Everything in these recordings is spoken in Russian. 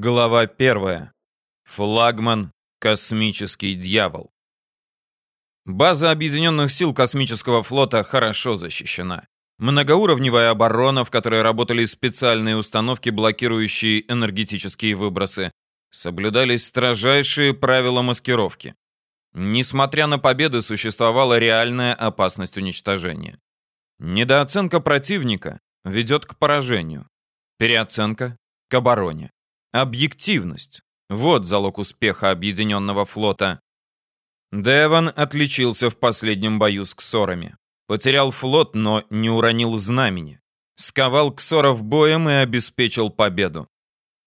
Глава первая. Флагман «Космический дьявол». База Объединенных сил Космического флота хорошо защищена. Многоуровневая оборона, в которой работали специальные установки, блокирующие энергетические выбросы. Соблюдались строжайшие правила маскировки. Несмотря на победы, существовала реальная опасность уничтожения. Недооценка противника ведет к поражению. Переоценка — к обороне. Объективность. Вот залог успеха Объединенного флота. Деван отличился в последнем бою с ксорами. Потерял флот, но не уронил знамени. Сковал ксоров боем и обеспечил победу.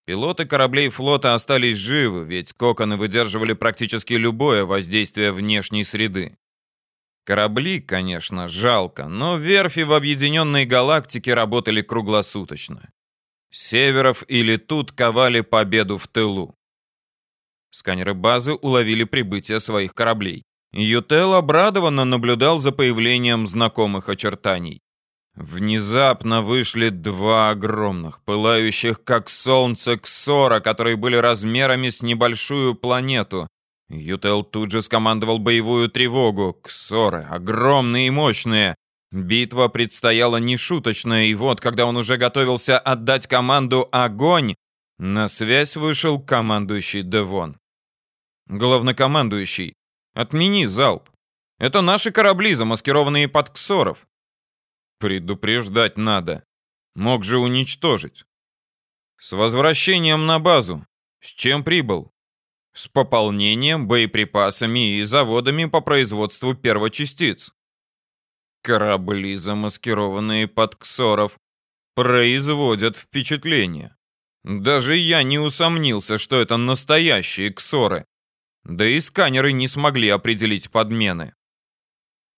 Пилоты кораблей флота остались живы, ведь коконы выдерживали практически любое воздействие внешней среды. Корабли, конечно, жалко, но верфи в объединенной галактике работали круглосуточно. Северов или тут ковали победу в тылу. Сканеры базы уловили прибытие своих кораблей. Ютел обрадованно наблюдал за появлением знакомых очертаний. Внезапно вышли два огромных, пылающих как солнце ксора, которые были размерами с небольшую планету. Ютел тут же скомандовал боевую тревогу. Ксоры, огромные и мощные, Битва предстояла нешуточная, и вот, когда он уже готовился отдать команду «Огонь», на связь вышел командующий Девон. «Главнокомандующий, отмени залп. Это наши корабли, замаскированные под ксоров». «Предупреждать надо. Мог же уничтожить». «С возвращением на базу. С чем прибыл?» «С пополнением, боеприпасами и заводами по производству первочастиц». Корабли, замаскированные под ксоров, производят впечатление. Даже я не усомнился, что это настоящие ксоры. Да и сканеры не смогли определить подмены.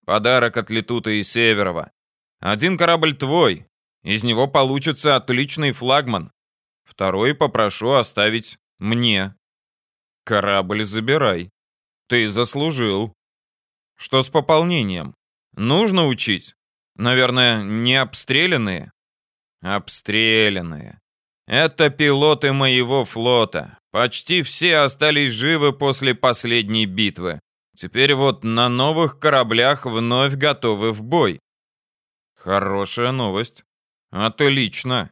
Подарок от Летута и Северова. Один корабль твой. Из него получится отличный флагман. Второй попрошу оставить мне. Корабль забирай. Ты заслужил. Что с пополнением? Нужно учить? Наверное, не обстрелянные? Обстрелянные. Это пилоты моего флота. Почти все остались живы после последней битвы. Теперь вот на новых кораблях вновь готовы в бой. Хорошая новость. Отлично.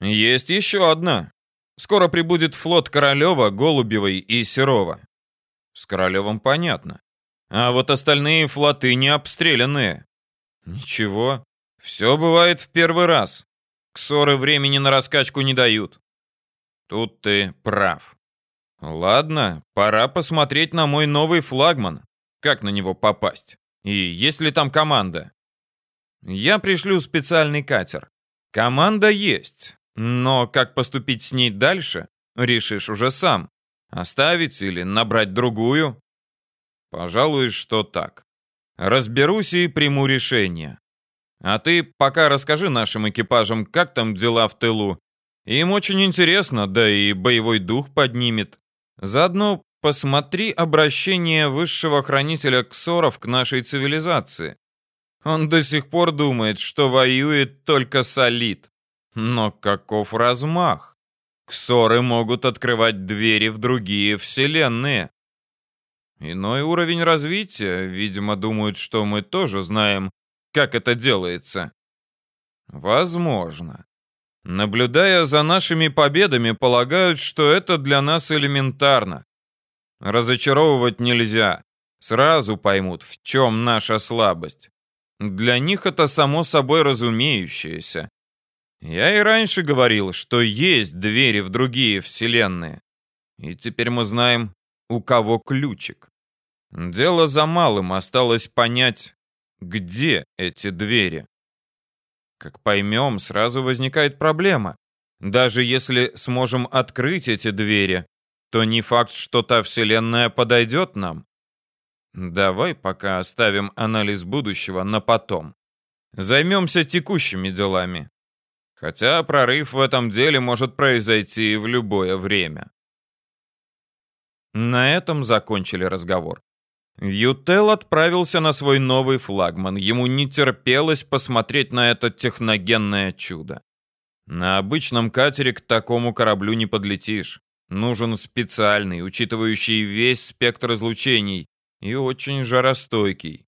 Есть еще одна. Скоро прибудет флот Королева, Голубевой и Серова. С Королевым понятно. А вот остальные флоты не обстрелянные. Ничего, все бывает в первый раз. Ксоры времени на раскачку не дают. Тут ты прав. Ладно, пора посмотреть на мой новый флагман. Как на него попасть? И есть ли там команда? Я пришлю специальный катер. Команда есть, но как поступить с ней дальше, решишь уже сам. Оставить или набрать другую? Пожалуй, что так. Разберусь и приму решение. А ты пока расскажи нашим экипажам, как там дела в тылу. Им очень интересно, да и боевой дух поднимет. Заодно посмотри обращение высшего хранителя Ксоров к нашей цивилизации. Он до сих пор думает, что воюет только солид. Но каков размах? Ксоры могут открывать двери в другие вселенные. Иной уровень развития, видимо, думают, что мы тоже знаем, как это делается. Возможно. Наблюдая за нашими победами, полагают, что это для нас элементарно. Разочаровывать нельзя. Сразу поймут, в чем наша слабость. Для них это само собой разумеющееся. Я и раньше говорил, что есть двери в другие вселенные. И теперь мы знаем, у кого ключик. Дело за малым, осталось понять, где эти двери. Как поймем, сразу возникает проблема. Даже если сможем открыть эти двери, то не факт, что та вселенная подойдет нам. Давай пока оставим анализ будущего на потом. Займемся текущими делами. Хотя прорыв в этом деле может произойти в любое время. На этом закончили разговор. Ютел отправился на свой новый флагман. Ему не терпелось посмотреть на это техногенное чудо. На обычном катере к такому кораблю не подлетишь. Нужен специальный, учитывающий весь спектр излучений и очень жаростойкий.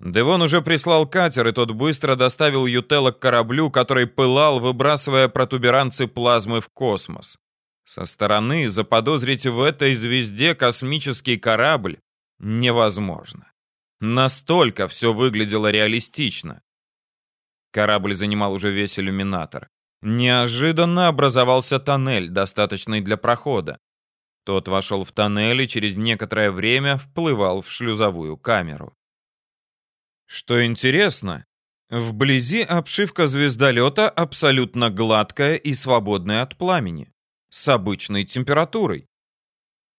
Девон уже прислал катер, и тот быстро доставил Ютелла к кораблю, который пылал, выбрасывая протуберанцы плазмы в космос. Со стороны заподозрить в этой звезде космический корабль невозможно. Настолько все выглядело реалистично. Корабль занимал уже весь иллюминатор. Неожиданно образовался тоннель, достаточный для прохода. Тот вошел в тоннель и через некоторое время вплывал в шлюзовую камеру. Что интересно, вблизи обшивка звездолета абсолютно гладкая и свободная от пламени, с обычной температурой.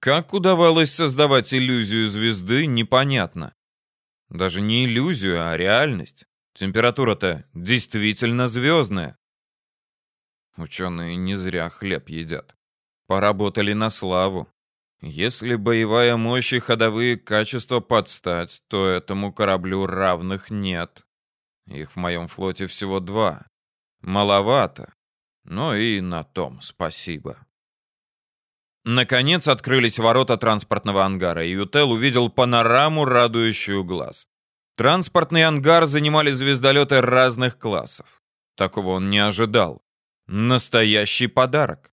Как удавалось создавать иллюзию звезды, непонятно. Даже не иллюзию, а реальность. Температура-то действительно звездная. Ученые не зря хлеб едят. Поработали на славу. Если боевая мощь и ходовые качества подстать, то этому кораблю равных нет. Их в моем флоте всего два. Маловато. Но и на том спасибо. Наконец открылись ворота транспортного ангара, и Ютел увидел панораму, радующую глаз. Транспортный ангар занимали звездолеты разных классов. Такого он не ожидал. Настоящий подарок.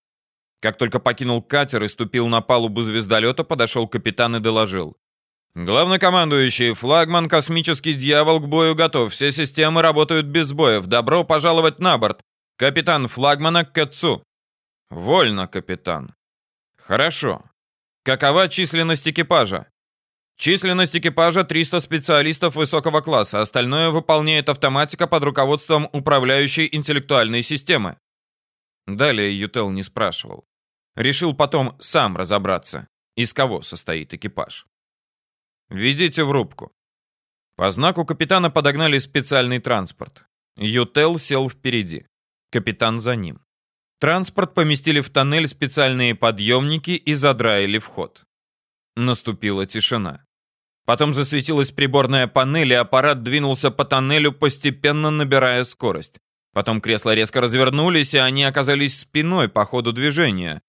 Как только покинул катер и ступил на палубу звездолета, подошел капитан и доложил. «Главнокомандующий, флагман «Космический дьявол» к бою готов. Все системы работают без сбоев. Добро пожаловать на борт. Капитан флагмана Кэтсу». «Вольно, капитан». «Хорошо. Какова численность экипажа?» Численность экипажа 300 специалистов высокого класса, остальное выполняет автоматика под руководством управляющей интеллектуальной системы. Далее Ютел не спрашивал. Решил потом сам разобраться, из кого состоит экипаж. «Ведите в рубку». По знаку капитана подогнали специальный транспорт. Ютел сел впереди. Капитан за ним. Транспорт поместили в тоннель специальные подъемники и задраили вход. Наступила тишина. Потом засветилась приборная панель, и аппарат двинулся по тоннелю, постепенно набирая скорость. Потом кресла резко развернулись, и они оказались спиной по ходу движения.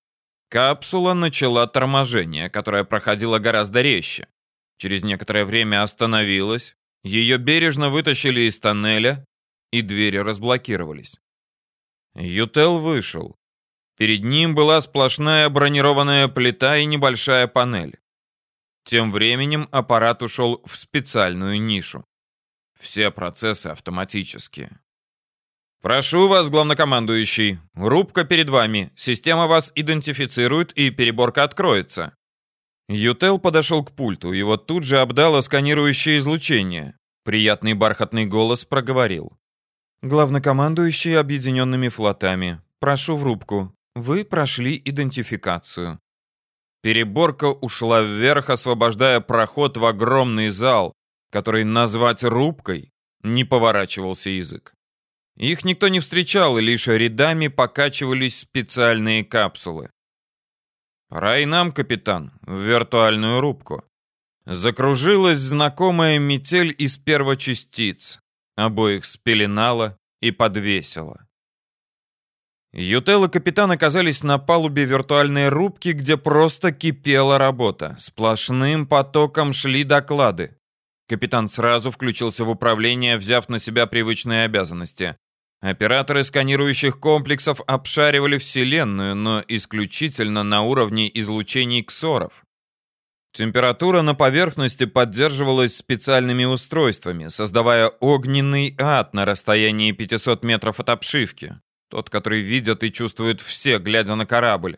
Капсула начала торможение, которое проходило гораздо резче. Через некоторое время остановилась, ее бережно вытащили из тоннеля, и двери разблокировались. Ютел вышел. Перед ним была сплошная бронированная плита и небольшая панель. Тем временем аппарат ушел в специальную нишу. Все процессы автоматические. «Прошу вас, главнокомандующий. Рубка перед вами. Система вас идентифицирует, и переборка откроется». Ютел подошел к пульту, его тут же обдало сканирующее излучение. Приятный бархатный голос проговорил. «Главнокомандующий объединенными флотами. Прошу в рубку. Вы прошли идентификацию». Переборка ушла вверх, освобождая проход в огромный зал, который назвать рубкой не поворачивался язык. Их никто не встречал, и лишь рядами покачивались специальные капсулы. Пора и нам, капитан, в виртуальную рубку. Закружилась знакомая метель из первочастиц. Обоих спеленала и подвесила. Ютел и капитан оказались на палубе виртуальной рубки, где просто кипела работа. Сплошным потоком шли доклады. Капитан сразу включился в управление, взяв на себя привычные обязанности. Операторы сканирующих комплексов обшаривали Вселенную, но исключительно на уровне излучений ксоров. Температура на поверхности поддерживалась специальными устройствами, создавая огненный ад на расстоянии 500 метров от обшивки. Тот, который видят и чувствуют все, глядя на корабль.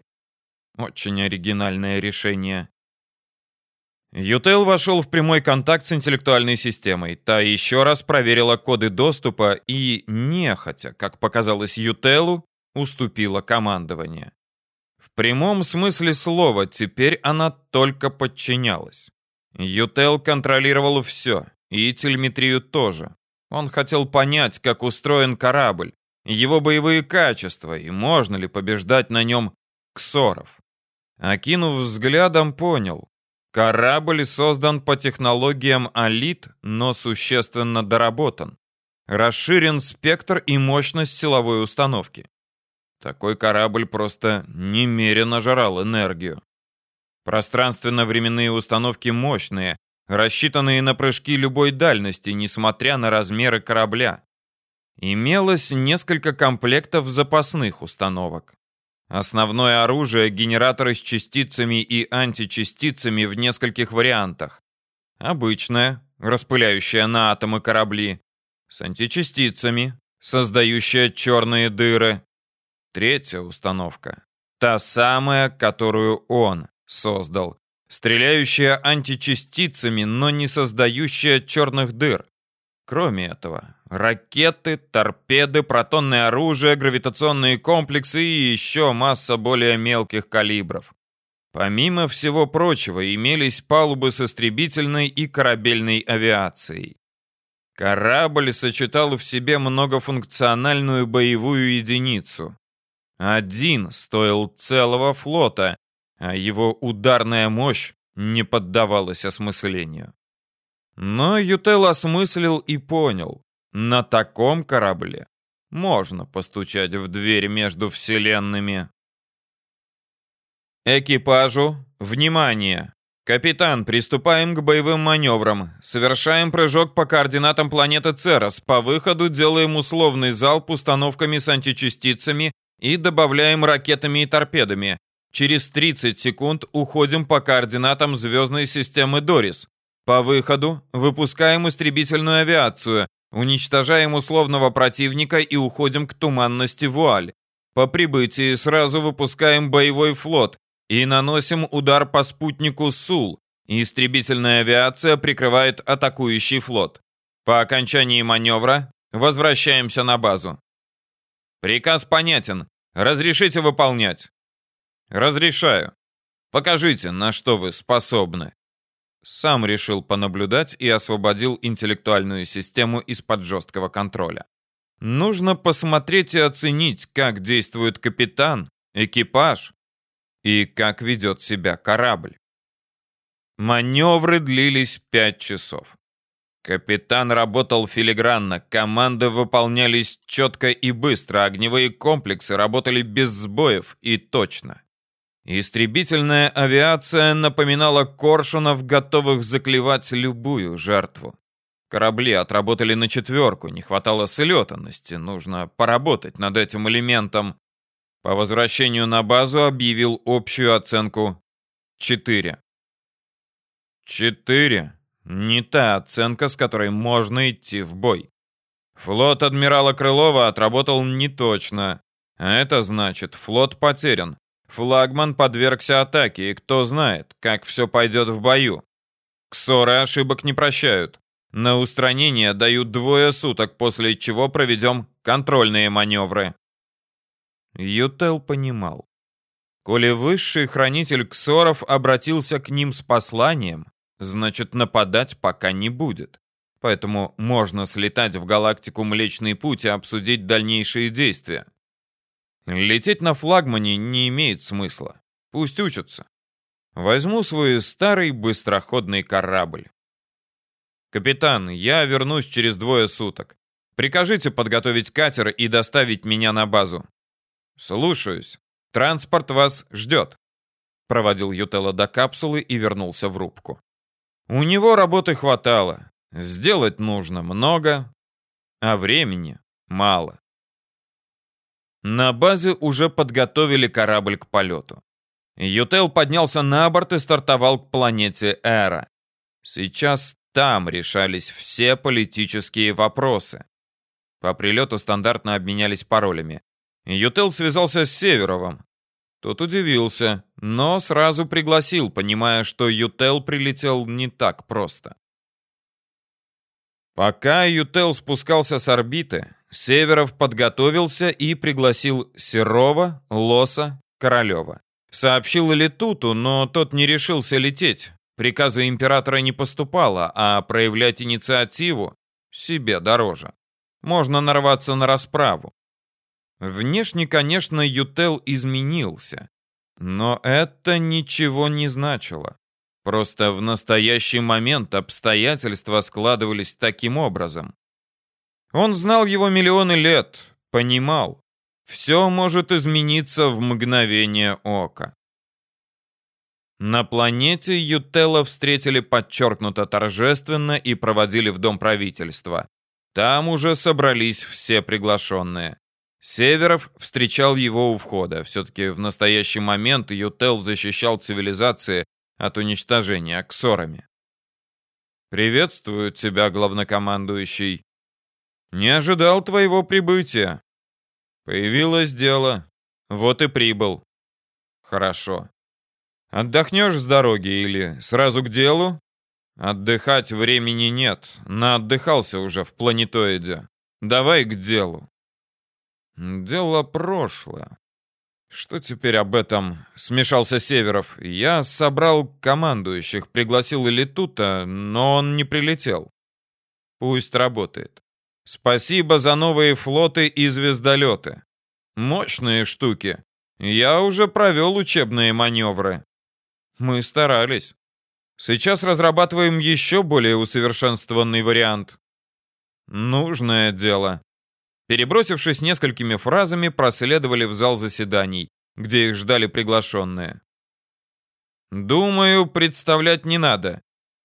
Очень оригинальное решение. Ютел вошел в прямой контакт с интеллектуальной системой. Та еще раз проверила коды доступа и, нехотя, как показалось Ютелу, уступила командование. В прямом смысле слова теперь она только подчинялась. Ютел контролировал все, и телеметрию тоже. Он хотел понять, как устроен корабль, его боевые качества и можно ли побеждать на нем ксоров. Окинув взглядом, понял, Корабль создан по технологиям Алит, но существенно доработан. Расширен спектр и мощность силовой установки. Такой корабль просто немерено жрал энергию. Пространственно-временные установки мощные, рассчитанные на прыжки любой дальности, несмотря на размеры корабля. Имелось несколько комплектов запасных установок. Основное оружие — генераторы с частицами и античастицами в нескольких вариантах. Обычное, распыляющее на атомы корабли, с античастицами, создающая черные дыры. Третья установка. Та самая, которую он создал. Стреляющая античастицами, но не создающая черных дыр. Кроме этого, ракеты, торпеды, протонное оружие, гравитационные комплексы и еще масса более мелких калибров. Помимо всего прочего, имелись палубы с истребительной и корабельной авиацией. Корабль сочетал в себе многофункциональную боевую единицу. Один стоил целого флота, а его ударная мощь не поддавалась осмыслению. Но Ютел осмыслил и понял, на таком корабле можно постучать в дверь между вселенными. Экипажу, внимание! «Капитан, приступаем к боевым маневрам. Совершаем прыжок по координатам планеты Церос. По выходу делаем условный залп установками с античастицами и добавляем ракетами и торпедами. Через 30 секунд уходим по координатам звездной системы Дорис. По выходу выпускаем истребительную авиацию, уничтожаем условного противника и уходим к туманности Вуаль. По прибытии сразу выпускаем боевой флот, и наносим удар по спутнику Сул, истребительная авиация прикрывает атакующий флот. По окончании маневра возвращаемся на базу. Приказ понятен. Разрешите выполнять? Разрешаю. Покажите, на что вы способны. Сам решил понаблюдать и освободил интеллектуальную систему из-под жесткого контроля. Нужно посмотреть и оценить, как действует капитан, экипаж, и как ведет себя корабль. Маневры длились пять часов. Капитан работал филигранно, команды выполнялись четко и быстро, огневые комплексы работали без сбоев и точно. Истребительная авиация напоминала коршунов, готовых заклевать любую жертву. Корабли отработали на четверку, не хватало слетанности, нужно поработать над этим элементом. По возвращению на базу объявил общую оценку 4. 4. Не та оценка, с которой можно идти в бой. Флот адмирала Крылова отработал неточно. А это значит, флот потерян. Флагман подвергся атаке, и кто знает, как все пойдет в бою. Ксоры ошибок не прощают. На устранение дают двое суток, после чего проведем контрольные маневры. Ютел понимал. Коли высший хранитель Ксоров обратился к ним с посланием, значит нападать пока не будет. Поэтому можно слетать в галактику Млечный Путь и обсудить дальнейшие действия. Лететь на флагмане не имеет смысла. Пусть учатся. Возьму свой старый быстроходный корабль. Капитан, я вернусь через двое суток. Прикажите подготовить катер и доставить меня на базу. «Слушаюсь. Транспорт вас ждет», — проводил Ютелла до капсулы и вернулся в рубку. У него работы хватало. Сделать нужно много, а времени мало. На базе уже подготовили корабль к полету. Ютел поднялся на борт и стартовал к планете Эра. Сейчас там решались все политические вопросы. По прилету стандартно обменялись паролями. Ютел связался с Северовым. Тот удивился, но сразу пригласил, понимая, что Ютел прилетел не так просто. Пока Ютел спускался с орбиты, Северов подготовился и пригласил Серова, Лоса, Королева. Сообщил Летуту, но тот не решился лететь. Приказа императора не поступало, а проявлять инициативу себе дороже. Можно нарваться на расправу. Внешне, конечно, Ютел изменился, но это ничего не значило. Просто в настоящий момент обстоятельства складывались таким образом. Он знал его миллионы лет, понимал. Все может измениться в мгновение ока. На планете Ютелла встретили подчеркнуто торжественно и проводили в Дом правительства. Там уже собрались все приглашенные. Северов встречал его у входа. Все-таки в настоящий момент Ютел защищал цивилизации от уничтожения ксорами. «Приветствую тебя, главнокомандующий. Не ожидал твоего прибытия. Появилось дело. Вот и прибыл. Хорошо. Отдохнешь с дороги или сразу к делу? Отдыхать времени нет. Наотдыхался уже в планетоиде. Давай к делу. Дело прошлое. Что теперь об этом? Смешался Северов. Я собрал командующих, пригласил Элитута, но он не прилетел. Пусть работает. Спасибо за новые флоты и звездолеты. Мощные штуки. Я уже провел учебные маневры. Мы старались. Сейчас разрабатываем еще более усовершенствованный вариант. Нужное дело. Перебросившись несколькими фразами, проследовали в зал заседаний, где их ждали приглашенные. Думаю, представлять не надо.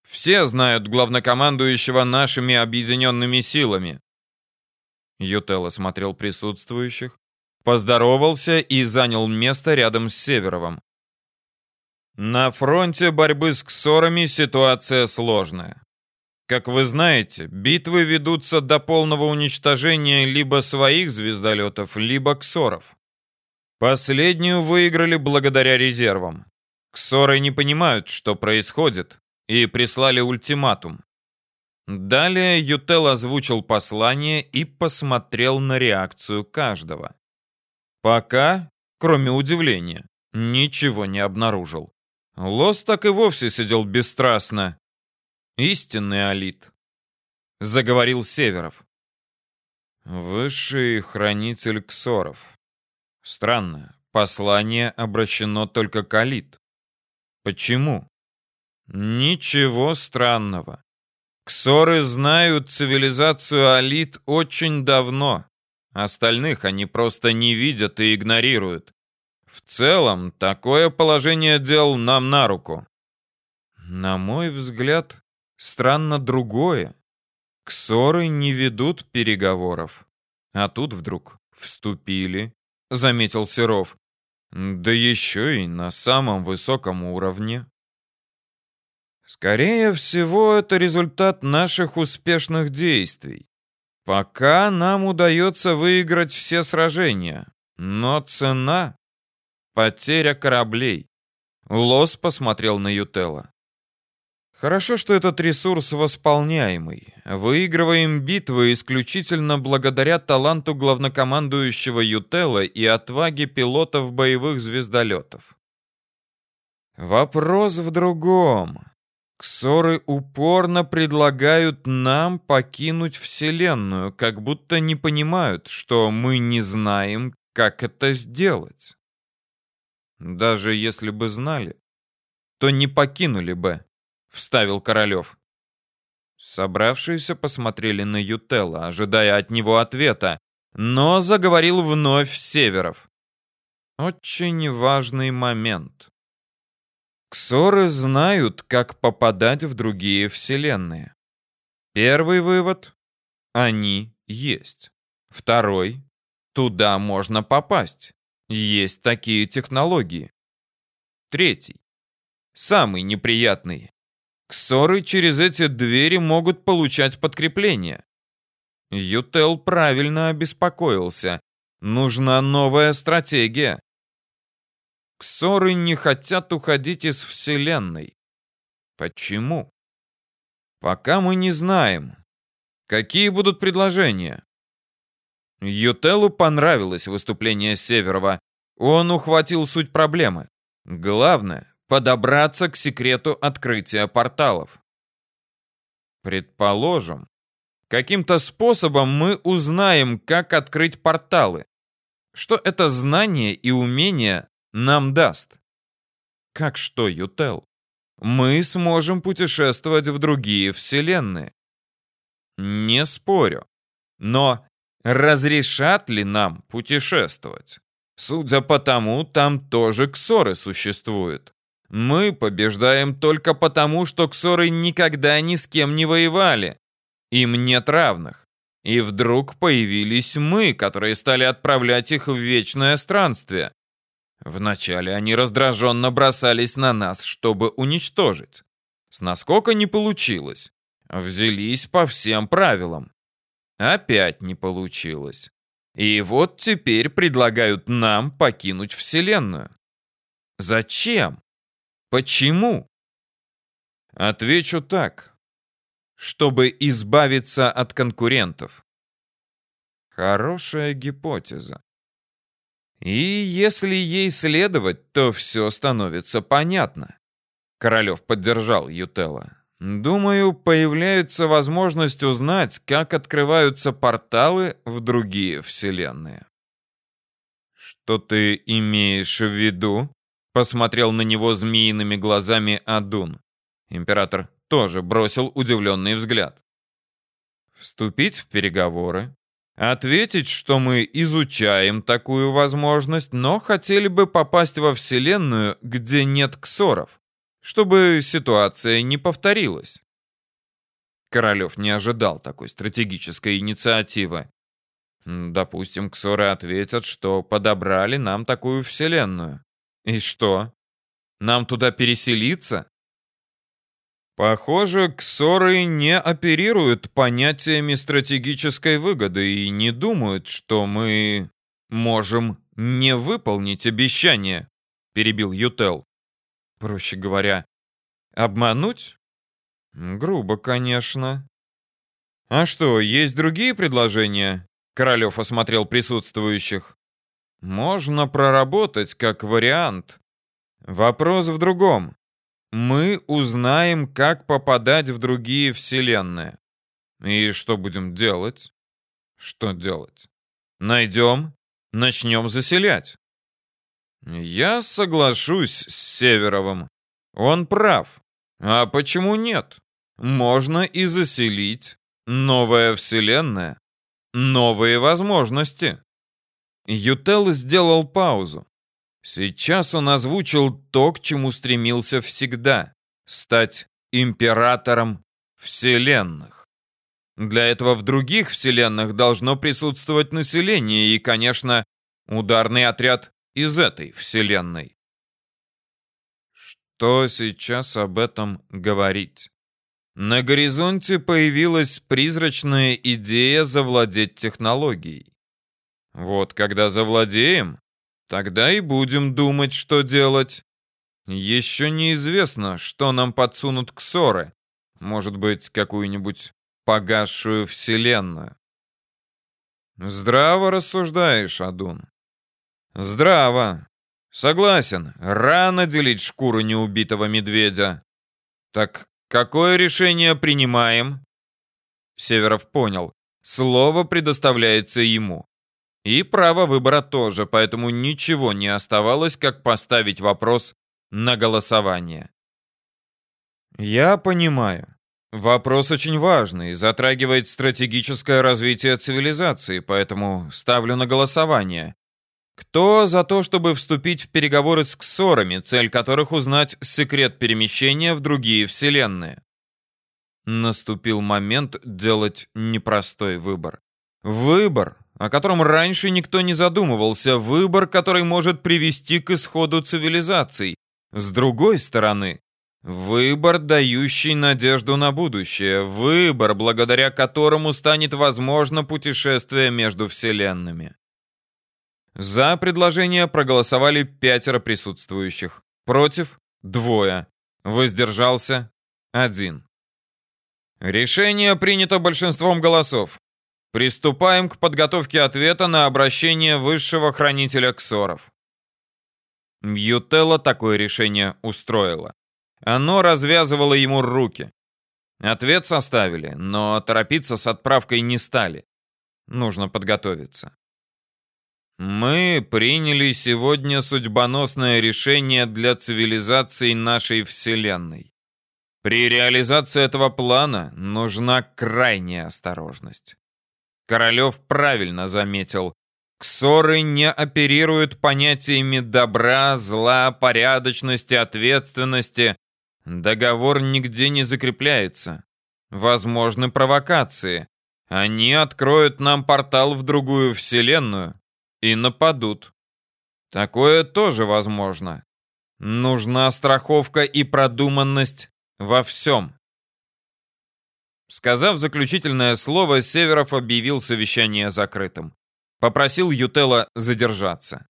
Все знают главнокомандующего нашими объединенными силами. Ютелло смотрел присутствующих, поздоровался и занял место рядом с Северовым. На фронте борьбы с ксорами ситуация сложная. Как вы знаете, битвы ведутся до полного уничтожения либо своих звездолетов, либо ксоров. Последнюю выиграли благодаря резервам. Ксоры не понимают, что происходит, и прислали ультиматум. Далее Ютел озвучил послание и посмотрел на реакцию каждого. Пока, кроме удивления, ничего не обнаружил. Лос так и вовсе сидел бесстрастно, Истинный алит. Заговорил Северов. Высший хранитель ксоров. Странно, послание обращено только к алит. Почему? Ничего странного. Ксоры знают цивилизацию алит очень давно. Остальных они просто не видят и игнорируют. В целом, такое положение дел нам на руку. На мой взгляд, Странно другое. Ксоры не ведут переговоров. А тут вдруг вступили, заметил Серов. Да еще и на самом высоком уровне. Скорее всего, это результат наших успешных действий. Пока нам удается выиграть все сражения, но цена — потеря кораблей. Лос посмотрел на Ютелла. Хорошо, что этот ресурс восполняемый. Выигрываем битвы исключительно благодаря таланту главнокомандующего Ютелла и отваге пилотов боевых звездолетов. Вопрос в другом. Ксоры упорно предлагают нам покинуть Вселенную, как будто не понимают, что мы не знаем, как это сделать. Даже если бы знали, то не покинули бы вставил Королев. Собравшиеся посмотрели на Ютелла, ожидая от него ответа, но заговорил вновь Северов. Очень важный момент. Ксоры знают, как попадать в другие вселенные. Первый вывод — они есть. Второй — туда можно попасть. Есть такие технологии. Третий — самый неприятный Ксоры через эти двери могут получать подкрепление. Ютел правильно обеспокоился. Нужна новая стратегия. Ксоры не хотят уходить из Вселенной. Почему? Пока мы не знаем. Какие будут предложения? Ютелу понравилось выступление Северова. Он ухватил суть проблемы. Главное, подобраться к секрету открытия порталов. Предположим, каким-то способом мы узнаем, как открыть порталы. Что это знание и умение нам даст? Как что, Ютел? Мы сможем путешествовать в другие вселенные. Не спорю. Но разрешат ли нам путешествовать. Судя по тому, там тоже ксоры существуют. Мы побеждаем только потому, что ксоры никогда ни с кем не воевали. Им нет равных. И вдруг появились мы, которые стали отправлять их в вечное странствие. Вначале они раздраженно бросались на нас, чтобы уничтожить. С наскока не получилось. Взялись по всем правилам. Опять не получилось. И вот теперь предлагают нам покинуть Вселенную. Зачем? Почему? Отвечу так. Чтобы избавиться от конкурентов. Хорошая гипотеза. И если ей следовать, то все становится понятно. Королев поддержал Ютелла. Думаю, появляется возможность узнать, как открываются порталы в другие вселенные. Что ты имеешь в виду? Посмотрел на него змеиными глазами Адун. Император тоже бросил удивленный взгляд. Вступить в переговоры, ответить, что мы изучаем такую возможность, но хотели бы попасть во Вселенную, где нет ксоров, чтобы ситуация не повторилась. Королев не ожидал такой стратегической инициативы. Допустим, ксоры ответят, что подобрали нам такую Вселенную. И что? Нам туда переселиться? Похоже, ксоры не оперируют понятиями стратегической выгоды и не думают, что мы можем не выполнить обещание, перебил Ютел. Проще говоря, обмануть? Грубо, конечно. А что, есть другие предложения? Королев осмотрел присутствующих. Можно проработать как вариант. Вопрос в другом. Мы узнаем, как попадать в другие вселенные. И что будем делать? Что делать? Найдем, начнем заселять. Я соглашусь с Северовым. Он прав. А почему нет? Можно и заселить. Новая вселенная. Новые возможности. Ютел сделал паузу. Сейчас он озвучил то, к чему стремился всегда — стать императором вселенных. Для этого в других вселенных должно присутствовать население и, конечно, ударный отряд из этой вселенной. Что сейчас об этом говорить? На горизонте появилась призрачная идея завладеть технологией. Вот когда завладеем, тогда и будем думать, что делать. Еще неизвестно, что нам подсунут ксоры. Может быть, какую-нибудь погасшую вселенную. Здраво рассуждаешь, Адун. Здраво. Согласен, рано делить шкуру неубитого медведя. Так какое решение принимаем? Северов понял. Слово предоставляется ему. И право выбора тоже, поэтому ничего не оставалось, как поставить вопрос на голосование. Я понимаю. Вопрос очень важный, затрагивает стратегическое развитие цивилизации, поэтому ставлю на голосование. Кто за то, чтобы вступить в переговоры с ксорами, цель которых узнать секрет перемещения в другие вселенные? Наступил момент делать непростой выбор. Выбор, о котором раньше никто не задумывался, выбор, который может привести к исходу цивилизаций. С другой стороны, выбор, дающий надежду на будущее, выбор, благодаря которому станет возможно путешествие между вселенными. За предложение проголосовали пятеро присутствующих, против – двое, воздержался – один. Решение принято большинством голосов. Приступаем к подготовке ответа на обращение высшего хранителя ксоров. Мьютелла такое решение устроило. Оно развязывало ему руки. Ответ составили, но торопиться с отправкой не стали. Нужно подготовиться. Мы приняли сегодня судьбоносное решение для цивилизации нашей Вселенной. При реализации этого плана нужна крайняя осторожность. Королев правильно заметил. Ксоры не оперируют понятиями добра, зла, порядочности, ответственности. Договор нигде не закрепляется. Возможны провокации. Они откроют нам портал в другую вселенную и нападут. Такое тоже возможно. Нужна страховка и продуманность во всем. Сказав заключительное слово, Северов объявил совещание закрытым. Попросил Ютела задержаться.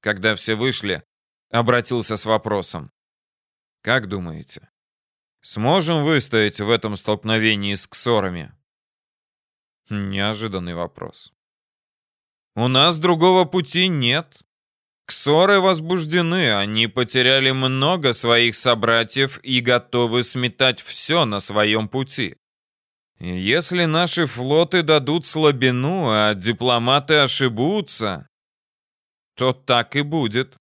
Когда все вышли, обратился с вопросом. «Как думаете, сможем выстоять в этом столкновении с ксорами?» Неожиданный вопрос. «У нас другого пути нет. Ксоры возбуждены, они потеряли много своих собратьев и готовы сметать все на своем пути. Если наши флоты дадут слабину, а дипломаты ошибутся, то так и будет.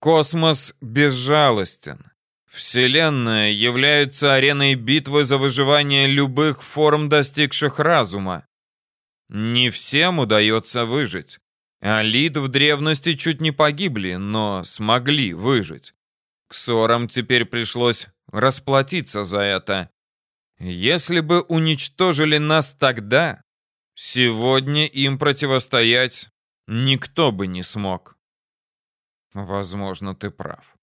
Космос безжалостен. Вселенная является ареной битвы за выживание любых форм, достигших разума. Не всем удается выжить. Алид в древности чуть не погибли, но смогли выжить. Ксорам теперь пришлось расплатиться за это. Если бы уничтожили нас тогда, сегодня им противостоять никто бы не смог. Возможно, ты прав.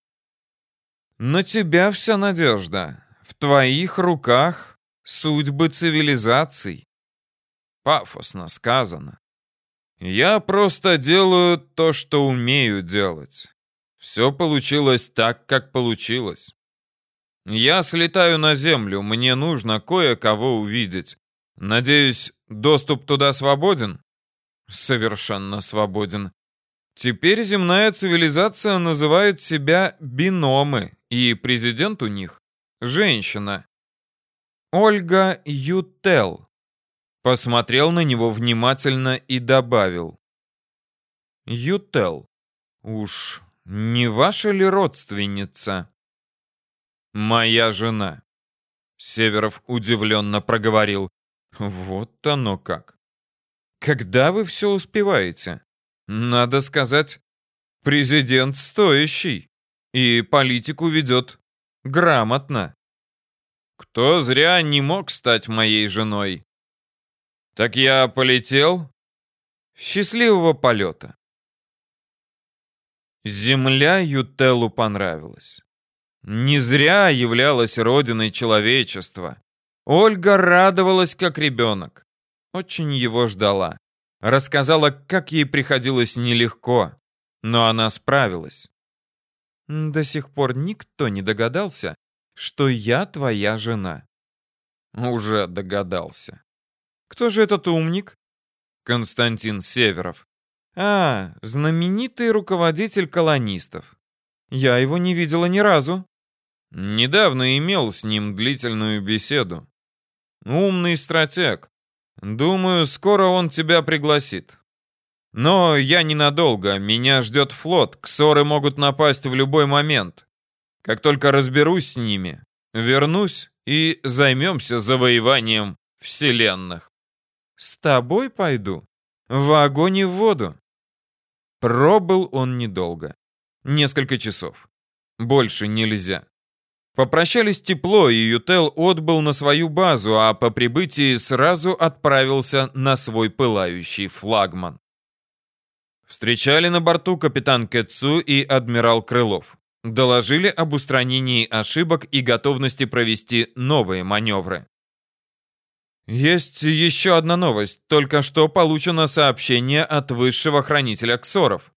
На тебя вся надежда. В твоих руках судьбы цивилизаций. Пафосно сказано. Я просто делаю то, что умею делать. Все получилось так, как получилось. Я слетаю на землю, мне нужно кое-кого увидеть. Надеюсь, доступ туда свободен? Совершенно свободен. Теперь земная цивилизация называет себя биномы, и президент у них — женщина. Ольга Ютел. Посмотрел на него внимательно и добавил. Ютел, уж не ваша ли родственница? «Моя жена». Северов удивленно проговорил. «Вот оно как. Когда вы все успеваете? Надо сказать, президент стоящий и политику ведет грамотно. Кто зря не мог стать моей женой? Так я полетел? Счастливого полета. Земля Ютеллу понравилась. Не зря являлась родиной человечества. Ольга радовалась как ребенок. Очень его ждала. Рассказала, как ей приходилось нелегко, но она справилась. До сих пор никто не догадался, что я твоя жена. Уже догадался. Кто же этот умник? Константин Северов. А, знаменитый руководитель колонистов. Я его не видела ни разу. Недавно имел с ним длительную беседу. Умный стратег. Думаю, скоро он тебя пригласит. Но я ненадолго, меня ждет флот, ксоры могут напасть в любой момент. Как только разберусь с ними, вернусь и займемся завоеванием вселенных. С тобой пойду. В огонь и в воду. Пробыл он недолго. Несколько часов. Больше нельзя. Попрощались тепло, и Ютел отбыл на свою базу, а по прибытии сразу отправился на свой пылающий флагман. Встречали на борту капитан Кэтсу и адмирал Крылов. Доложили об устранении ошибок и готовности провести новые маневры. Есть еще одна новость. Только что получено сообщение от высшего хранителя Ксоров.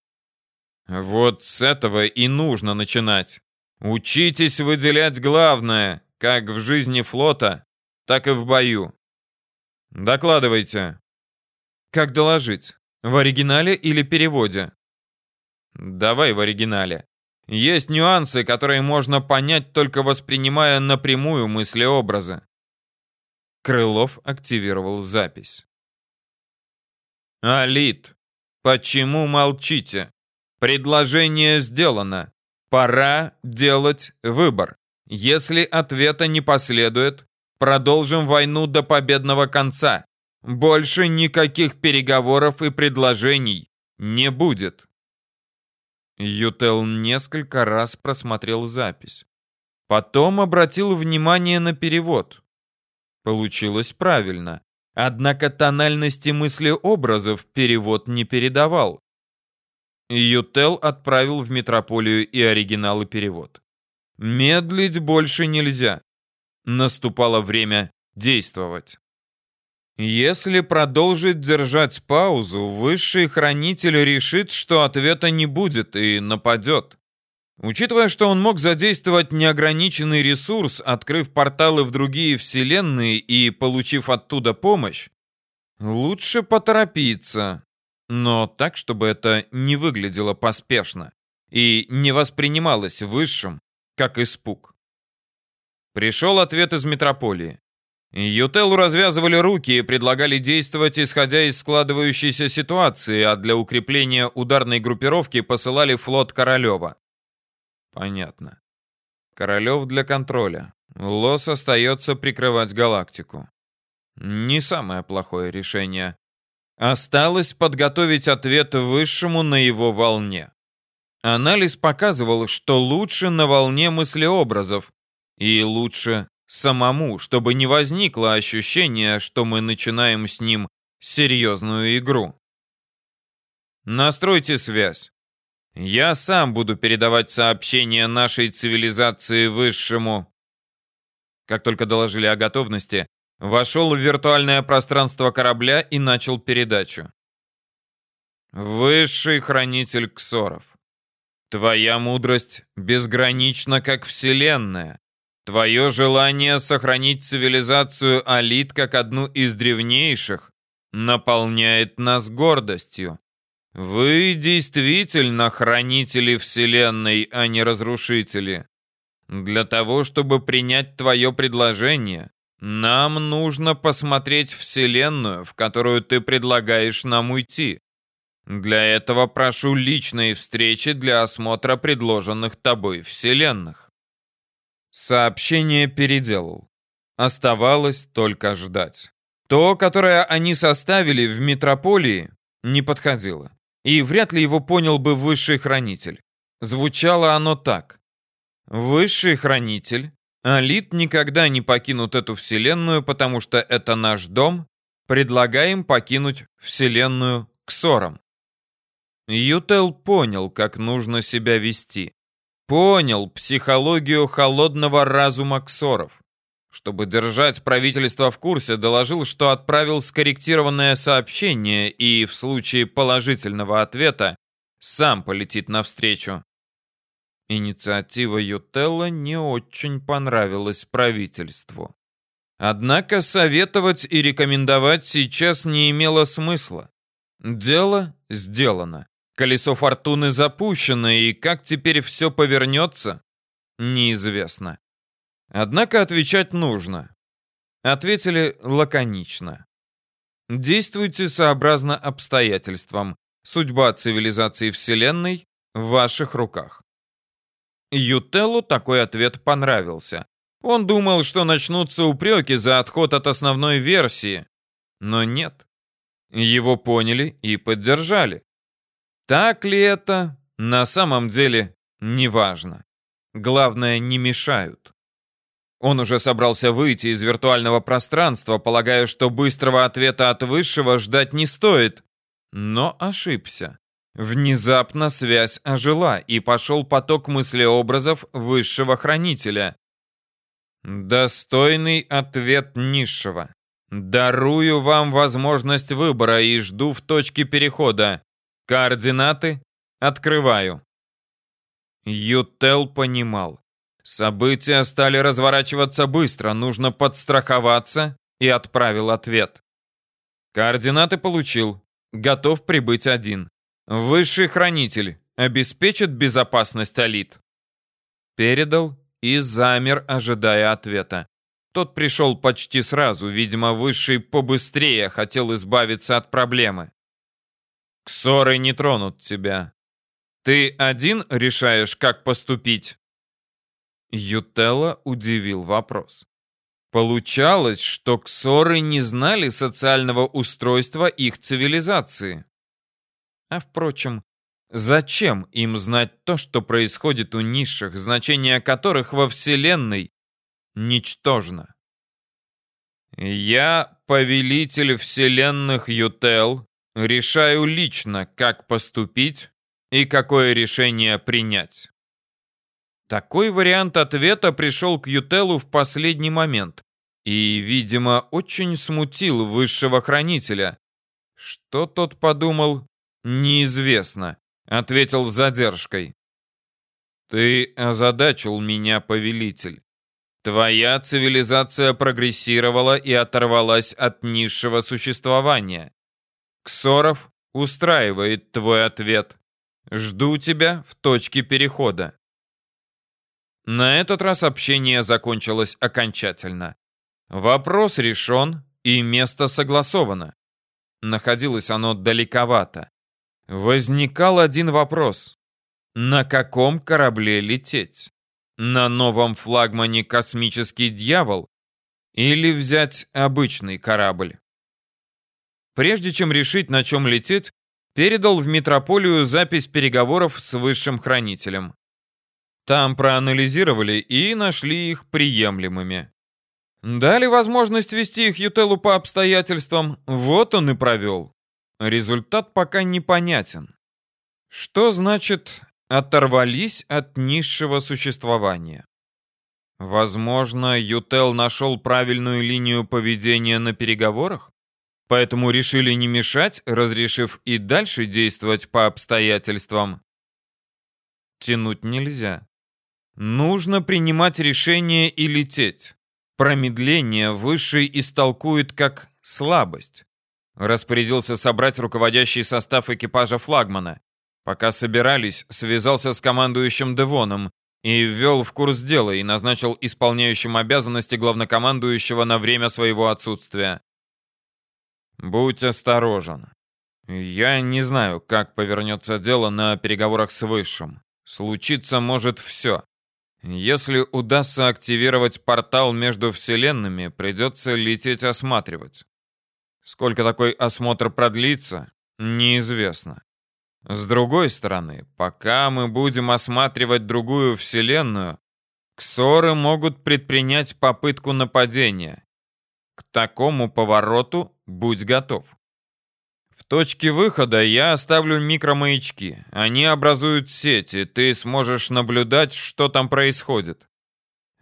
Вот с этого и нужно начинать. Учитесь выделять главное, как в жизни флота, так и в бою. Докладывайте. Как доложить? В оригинале или переводе? Давай в оригинале. Есть нюансы, которые можно понять, только воспринимая напрямую мысли-образы. Крылов активировал запись. Алит, почему молчите? Предложение сделано. Пора делать выбор. Если ответа не последует, продолжим войну до победного конца. Больше никаких переговоров и предложений не будет. Ютел несколько раз просмотрел запись. Потом обратил внимание на перевод. Получилось правильно. Однако тональности мыслеобразов перевод не передавал. Ютел отправил в метрополию и оригинал и перевод. Медлить больше нельзя. Наступало время действовать. Если продолжить держать паузу, высший хранитель решит, что ответа не будет и нападет. Учитывая, что он мог задействовать неограниченный ресурс, открыв порталы в другие вселенные и получив оттуда помощь, лучше поторопиться, но так, чтобы это не выглядело поспешно и не воспринималось высшим, как испуг. Пришел ответ из метрополии. Ютелу развязывали руки и предлагали действовать, исходя из складывающейся ситуации, а для укрепления ударной группировки посылали флот Королева. Понятно. Королев для контроля. Лос остается прикрывать галактику. Не самое плохое решение. Осталось подготовить ответ высшему на его волне. Анализ показывал, что лучше на волне мыслеобразов и лучше самому, чтобы не возникло ощущение, что мы начинаем с ним серьезную игру. Настройте связь. Я сам буду передавать сообщения нашей цивилизации высшему. Как только доложили о готовности, вошел в виртуальное пространство корабля и начал передачу. Высший хранитель Ксоров. Твоя мудрость безгранична, как вселенная. Твое желание сохранить цивилизацию Алит как одну из древнейших наполняет нас гордостью. Вы действительно хранители Вселенной, а не разрушители. Для того, чтобы принять твое предложение, нам нужно посмотреть Вселенную, в которую ты предлагаешь нам уйти. Для этого прошу личной встречи для осмотра предложенных тобой Вселенных. Сообщение переделал. Оставалось только ждать. То, которое они составили в метрополии, не подходило и вряд ли его понял бы высший хранитель. Звучало оно так. Высший хранитель, Алит никогда не покинут эту вселенную, потому что это наш дом, предлагаем покинуть вселенную Ксором. Ютел понял, как нужно себя вести. Понял психологию холодного разума Ксоров. Чтобы держать правительство в курсе, доложил, что отправил скорректированное сообщение и в случае положительного ответа сам полетит навстречу. Инициатива Ютелла не очень понравилась правительству. Однако советовать и рекомендовать сейчас не имело смысла. Дело сделано. Колесо фортуны запущено, и как теперь все повернется, неизвестно. Однако отвечать нужно. Ответили лаконично. Действуйте сообразно обстоятельствам. Судьба цивилизации Вселенной в ваших руках. Ютеллу такой ответ понравился. Он думал, что начнутся упреки за отход от основной версии. Но нет. Его поняли и поддержали. Так ли это? На самом деле, неважно. Главное, не мешают. Он уже собрался выйти из виртуального пространства, полагая, что быстрого ответа от Высшего ждать не стоит. Но ошибся. Внезапно связь ожила, и пошел поток мыслеобразов Высшего Хранителя. Достойный ответ Низшего. Дарую вам возможность выбора и жду в точке перехода. Координаты открываю. Ютел понимал. События стали разворачиваться быстро, нужно подстраховаться, и отправил ответ. Координаты получил. Готов прибыть один. Высший хранитель обеспечит безопасность Алит. Передал и замер, ожидая ответа. Тот пришел почти сразу, видимо, Высший побыстрее хотел избавиться от проблемы. Ксоры не тронут тебя. Ты один решаешь, как поступить? Ютелла удивил вопрос. Получалось, что ксоры не знали социального устройства их цивилизации. А впрочем, зачем им знать то, что происходит у низших, значение которых во Вселенной ничтожно? Я, повелитель вселенных Ютел, решаю лично, как поступить и какое решение принять. Такой вариант ответа пришел к Ютелу в последний момент и, видимо, очень смутил высшего хранителя. Что тот подумал, неизвестно, ответил с задержкой. Ты озадачил меня, повелитель. Твоя цивилизация прогрессировала и оторвалась от низшего существования. Ксоров устраивает твой ответ. Жду тебя в точке перехода. На этот раз общение закончилось окончательно. Вопрос решен и место согласовано. Находилось оно далековато. Возникал один вопрос. На каком корабле лететь? на новом флагмане «Космический дьявол» или взять обычный корабль. Прежде чем решить, на чем лететь, передал в метрополию запись переговоров с высшим хранителем. Там проанализировали и нашли их приемлемыми. Дали возможность вести их Ютелу по обстоятельствам, вот он и провел. Результат пока непонятен. Что значит оторвались от низшего существования. Возможно, Ютел нашел правильную линию поведения на переговорах, поэтому решили не мешать, разрешив и дальше действовать по обстоятельствам. Тянуть нельзя. Нужно принимать решение и лететь. Промедление Высший истолкует как слабость. Распорядился собрать руководящий состав экипажа флагмана. Пока собирались, связался с командующим Девоном и ввел в курс дела и назначил исполняющим обязанности главнокомандующего на время своего отсутствия. Будь осторожен. Я не знаю, как повернется дело на переговорах с Высшим. Случиться может все. Если удастся активировать портал между вселенными, придется лететь осматривать. Сколько такой осмотр продлится, неизвестно. С другой стороны, пока мы будем осматривать другую вселенную, ксоры могут предпринять попытку нападения. К такому повороту будь готов. В точке выхода я оставлю микромаячки. Они образуют сети, ты сможешь наблюдать, что там происходит.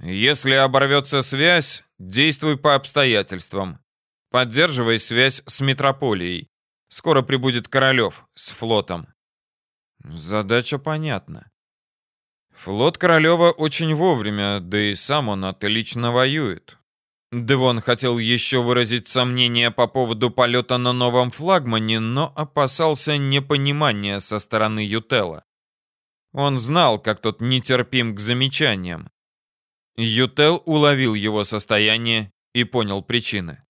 Если оборвется связь, действуй по обстоятельствам. Поддерживай связь с метрополией. Скоро прибудет Королев с флотом. Задача понятна. Флот Королева очень вовремя, да и сам он отлично воюет. Девон хотел еще выразить сомнения по поводу полета на новом флагмане, но опасался непонимания со стороны Ютела. Он знал, как тот нетерпим к замечаниям. Ютел уловил его состояние и понял причины.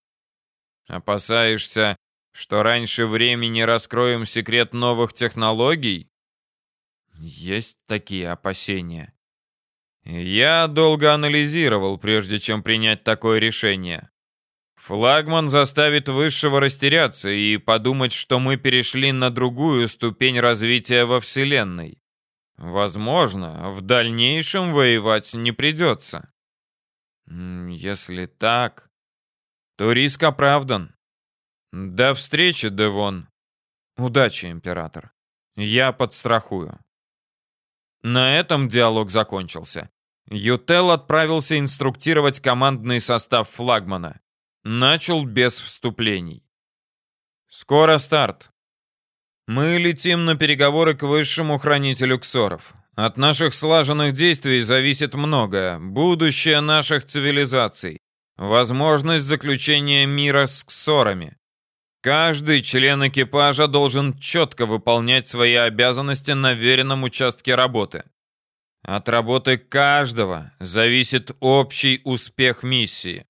«Опасаешься, что раньше времени раскроем секрет новых технологий?» Есть такие опасения. Я долго анализировал, прежде чем принять такое решение. Флагман заставит высшего растеряться и подумать, что мы перешли на другую ступень развития во Вселенной. Возможно, в дальнейшем воевать не придется. Если так, то риск оправдан. До встречи, Девон. Удачи, император. Я подстрахую. На этом диалог закончился. Ютел отправился инструктировать командный состав флагмана. Начал без вступлений. Скоро старт. Мы летим на переговоры к высшему хранителю ксоров. От наших слаженных действий зависит многое. Будущее наших цивилизаций. Возможность заключения мира с ксорами. Каждый член экипажа должен четко выполнять свои обязанности на веренном участке работы. От работы каждого зависит общий успех миссии.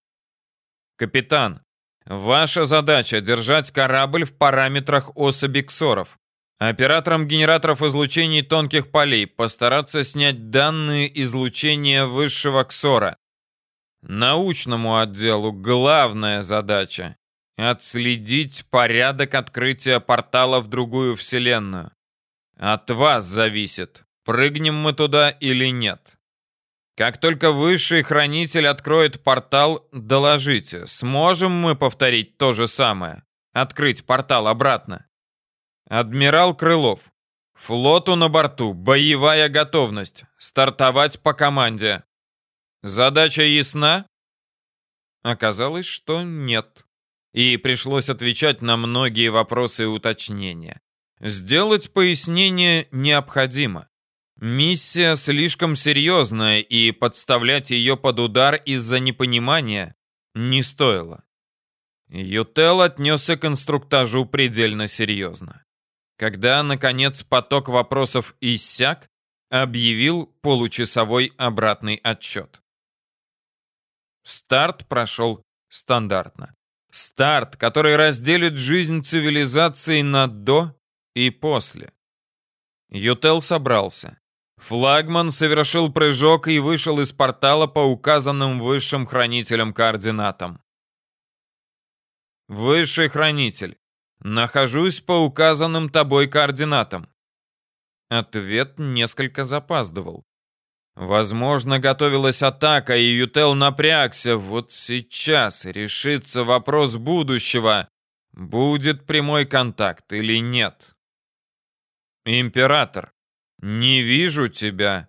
Капитан, ваша задача держать корабль в параметрах особи ксоров. Операторам генераторов излучений тонких полей постараться снять данные излучения высшего ксора. Научному отделу главная задача — отследить порядок открытия портала в другую вселенную. От вас зависит, прыгнем мы туда или нет. Как только высший хранитель откроет портал, доложите, сможем мы повторить то же самое, открыть портал обратно. Адмирал Крылов, флоту на борту, боевая готовность, стартовать по команде. Задача ясна? Оказалось, что нет. И пришлось отвечать на многие вопросы и уточнения. Сделать пояснение необходимо. Миссия слишком серьезная, и подставлять ее под удар из-за непонимания не стоило. Ютел отнесся к инструктажу предельно серьезно. Когда, наконец, поток вопросов иссяк, объявил получасовой обратный отчет. Старт прошел стандартно. Старт, который разделит жизнь цивилизации на «до» и «после». Ютел собрался. Флагман совершил прыжок и вышел из портала по указанным высшим хранителям координатам. Высший хранитель. Нахожусь по указанным тобой координатам. Ответ несколько запаздывал. Возможно, готовилась атака, и Ютел напрягся. Вот сейчас решится вопрос будущего. Будет прямой контакт или нет? Император, не вижу тебя.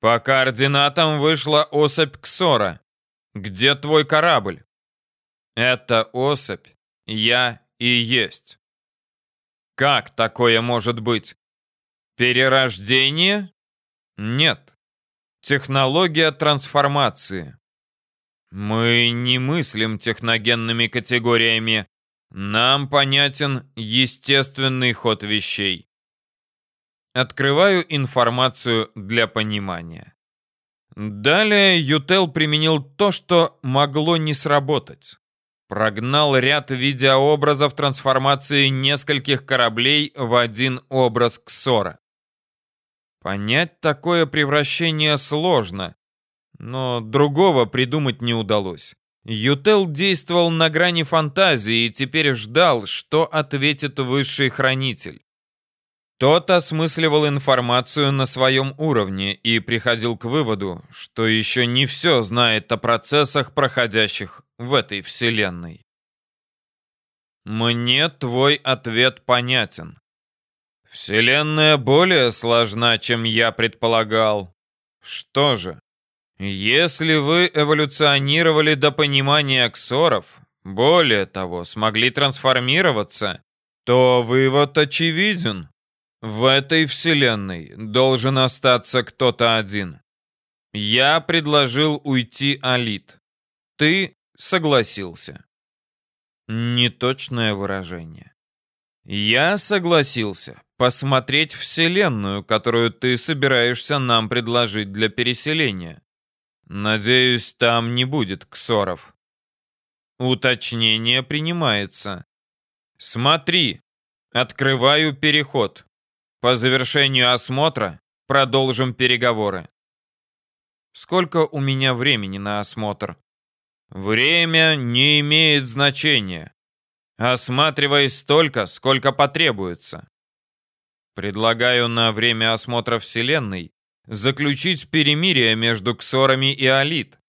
По координатам вышла особь Ксора. Где твой корабль? Это особь. Я и есть. Как такое может быть? Перерождение? Нет. Технология трансформации. Мы не мыслим техногенными категориями. Нам понятен естественный ход вещей. Открываю информацию для понимания. Далее Ютел применил то, что могло не сработать. Прогнал ряд видеообразов трансформации нескольких кораблей в один образ Ксора. Понять такое превращение сложно, но другого придумать не удалось. Ютел действовал на грани фантазии и теперь ждал, что ответит высший хранитель. Тот осмысливал информацию на своем уровне и приходил к выводу, что еще не все знает о процессах, проходящих в этой вселенной. Мне твой ответ понятен. Вселенная более сложна, чем я предполагал. Что же, если вы эволюционировали до понимания ксоров, более того, смогли трансформироваться, то вывод очевиден. В этой вселенной должен остаться кто-то один. Я предложил уйти Алит. Ты согласился. Неточное выражение. Я согласился посмотреть вселенную, которую ты собираешься нам предложить для переселения. Надеюсь, там не будет ксоров. Уточнение принимается. Смотри, открываю переход. По завершению осмотра продолжим переговоры. Сколько у меня времени на осмотр? Время не имеет значения. Осматривай столько, сколько потребуется. Предлагаю на время осмотра Вселенной заключить перемирие между Ксорами и Алит.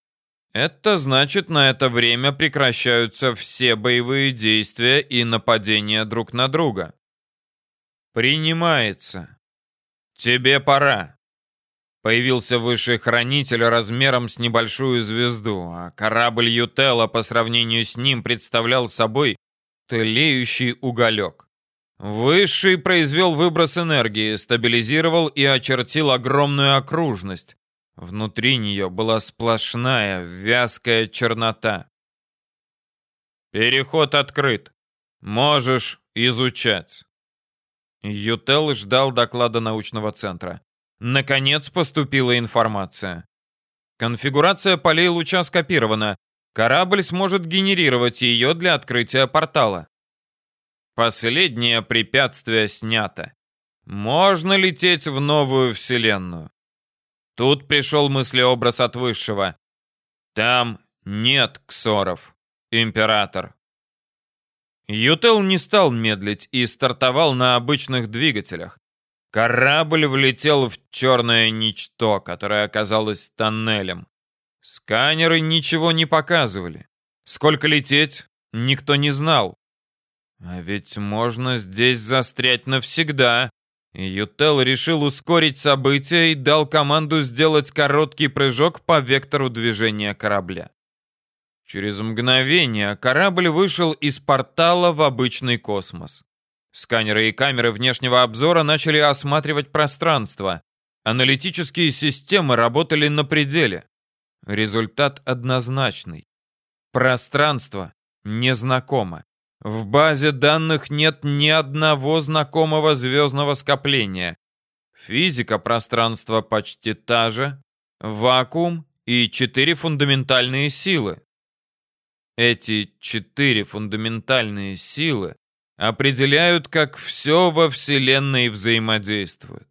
Это значит, на это время прекращаются все боевые действия и нападения друг на друга. Принимается. Тебе пора. Появился высший хранитель размером с небольшую звезду, а корабль Ютела по сравнению с ним представлял собой тлеющий уголек. Высший произвел выброс энергии, стабилизировал и очертил огромную окружность. Внутри нее была сплошная, вязкая чернота. Переход открыт. Можешь изучать. Ютел ждал доклада научного центра. Наконец поступила информация. Конфигурация полей луча скопирована. Корабль сможет генерировать ее для открытия портала. Последнее препятствие снято. Можно лететь в новую вселенную. Тут пришел мыслеобраз от Высшего. Там Нет, Ксоров, император. Ютел не стал медлить и стартовал на обычных двигателях. Корабль влетел в черное ничто, которое оказалось тоннелем. Сканеры ничего не показывали. Сколько лететь, никто не знал. А ведь можно здесь застрять навсегда. Ютел решил ускорить события и дал команду сделать короткий прыжок по вектору движения корабля. Через мгновение корабль вышел из портала в обычный космос. Сканеры и камеры внешнего обзора начали осматривать пространство. Аналитические системы работали на пределе. Результат однозначный. Пространство незнакомо. В базе данных нет ни одного знакомого звездного скопления. Физика пространства почти та же, вакуум и четыре фундаментальные силы. Эти четыре фундаментальные силы определяют, как все во Вселенной взаимодействует.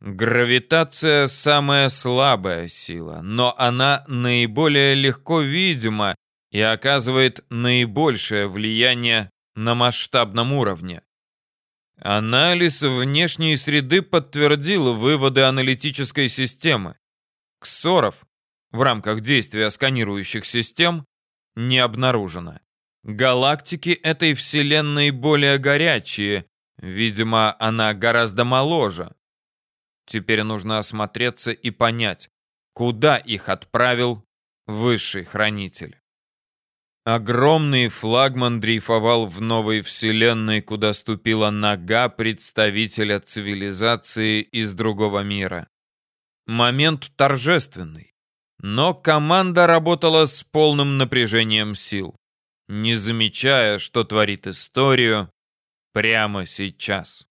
Гравитация – самая слабая сила, но она наиболее легко видима и оказывает наибольшее влияние на масштабном уровне. Анализ внешней среды подтвердил выводы аналитической системы. Ксоров в рамках действия сканирующих систем не обнаружено. Галактики этой вселенной более горячие, видимо, она гораздо моложе. Теперь нужно осмотреться и понять, куда их отправил высший хранитель. Огромный флагман дрейфовал в новой вселенной, куда ступила нога представителя цивилизации из другого мира. Момент торжественный. Но команда работала с полным напряжением сил, не замечая, что творит историю прямо сейчас.